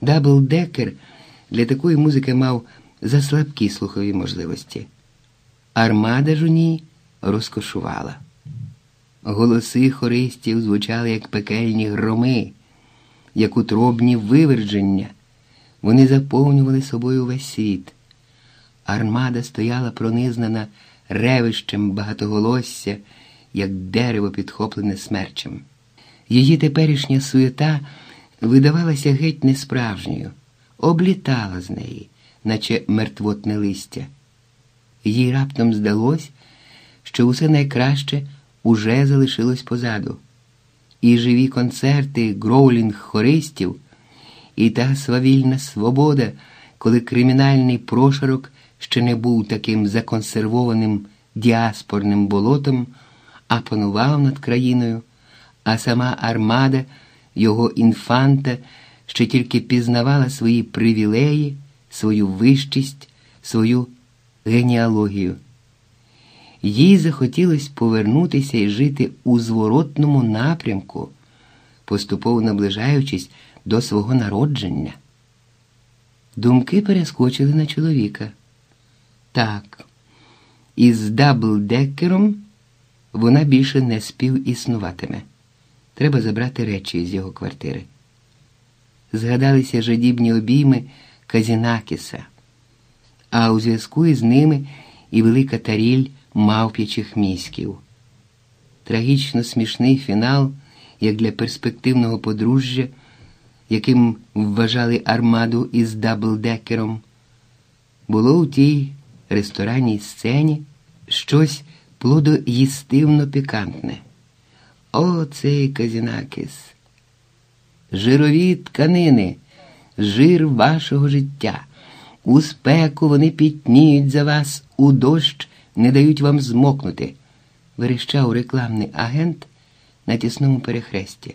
Даблдекер для такої музики мав заслабкі слухові можливості. Армада ж у ній розкошувала. Голоси хористів звучали як пекельні громи, як утробні вивердження. Вони заповнювали собою весь світ. Армада стояла пронизнана ревищем багатоголосся, як дерево підхоплене смерчем. Її теперішня суєта видавалася геть несправжньою, облітала з неї, наче мертвотне листя. Їй раптом здалось, що усе найкраще уже залишилось позаду, і живі концерти гроулінг хористів, і та свавільна свобода, коли кримінальний прошарок ще не був таким законсервованим діаспорним болотом, а панував над країною, а сама армада, його інфанта ще тільки пізнавала свої привілеї, свою вищість, свою генеалогію. Їй захотілося повернутися і жити у зворотному напрямку, поступово наближаючись до свого народження. Думки перескочили на чоловіка. Так, із даблдекером вона більше не співіснуватиме. Треба забрати речі з його квартири. Згадалися жадібні обійми Казінакіса, а у зв'язку із ними і велика таріль мавп'ячих міськів. Трагічно смішний фінал, як для перспективного подружжя, яким вважали армаду із даблдекером, було у тій ресторанній сцені щось плодоїстивно пікантне. О, цей Казінакіс! Жирові тканини, жир вашого життя. У спеку вони пітніють за вас, у дощ не дають вам змокнути, верещав рекламний агент на тісному перехресті.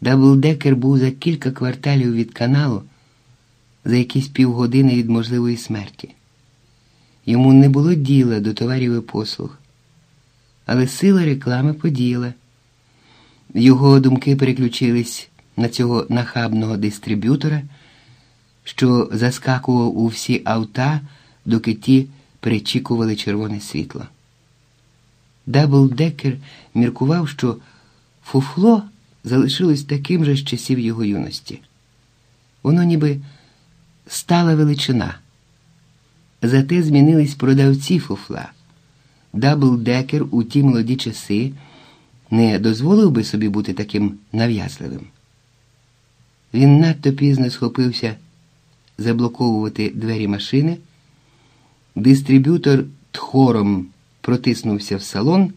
Даблдекер був за кілька кварталів від каналу, за якісь півгодини від можливої смерті. Йому не було діла до товарів і послуг, але сила реклами подіяла. Його думки переключились на цього нахабного дистриб'ютора, що заскакував у всі авта, доки ті перечікували червоне світло. Даблдекер міркував, що фуфло залишилось таким же з часів його юності. Воно ніби стала величина. Зате змінились продавці фуфла. Даблдекер у ті молоді часи не дозволив би собі бути таким нав'язливим. Він надто пізно схопився заблоковувати двері машини. Дистриб'ютор тхором протиснувся в салон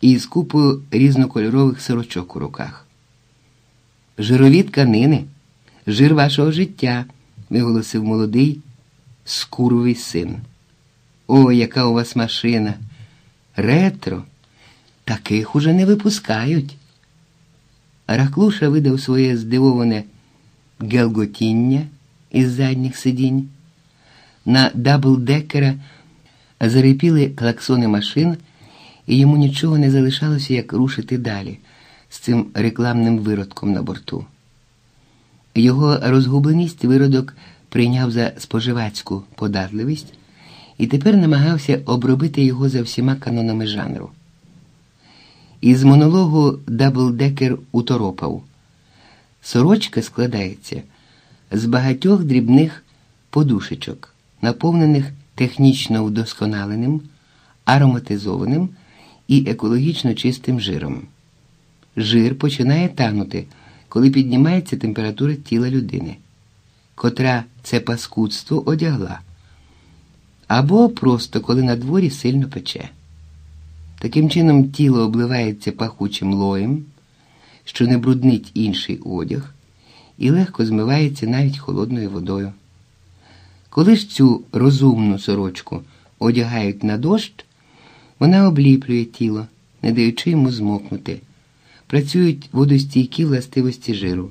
і з купою різнокольорових сорочок у руках. Жирові тканини, жир вашого життя, виголосив молодий скуровий син. О, яка у вас машина! Ретро, таких уже не випускають. Раклуша видав своє здивоване гелготіння із задніх сидінь. На даблдекера зарипіли клаксони машин, і йому нічого не залишалося, як рушити далі з цим рекламним виродком на борту. Його розгубленість виродок прийняв за споживацьку податливість і тепер намагався обробити його за всіма канонами жанру. Із монологу Даблдекер уторопав. Сорочка складається з багатьох дрібних подушечок, наповнених технічно вдосконаленим, ароматизованим і екологічно чистим жиром. Жир починає танути, коли піднімається температура тіла людини, котра це паскудство одягла, або просто коли на дворі сильно пече. Таким чином тіло обливається пахучим лоєм, що не бруднить інший одяг, і легко змивається навіть холодною водою. Коли ж цю розумну сорочку одягають на дощ, вона обліплює тіло, не даючи йому змокнути, працюють водостійкі властивості жиру.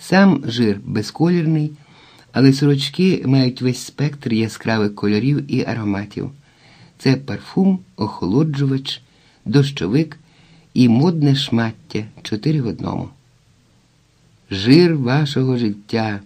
Сам жир безколірний, але сорочки мають весь спектр яскравих кольорів і ароматів. Це парфум, охолоджувач, дощовик і модне шмаття чотири в одному. жир вашого життя.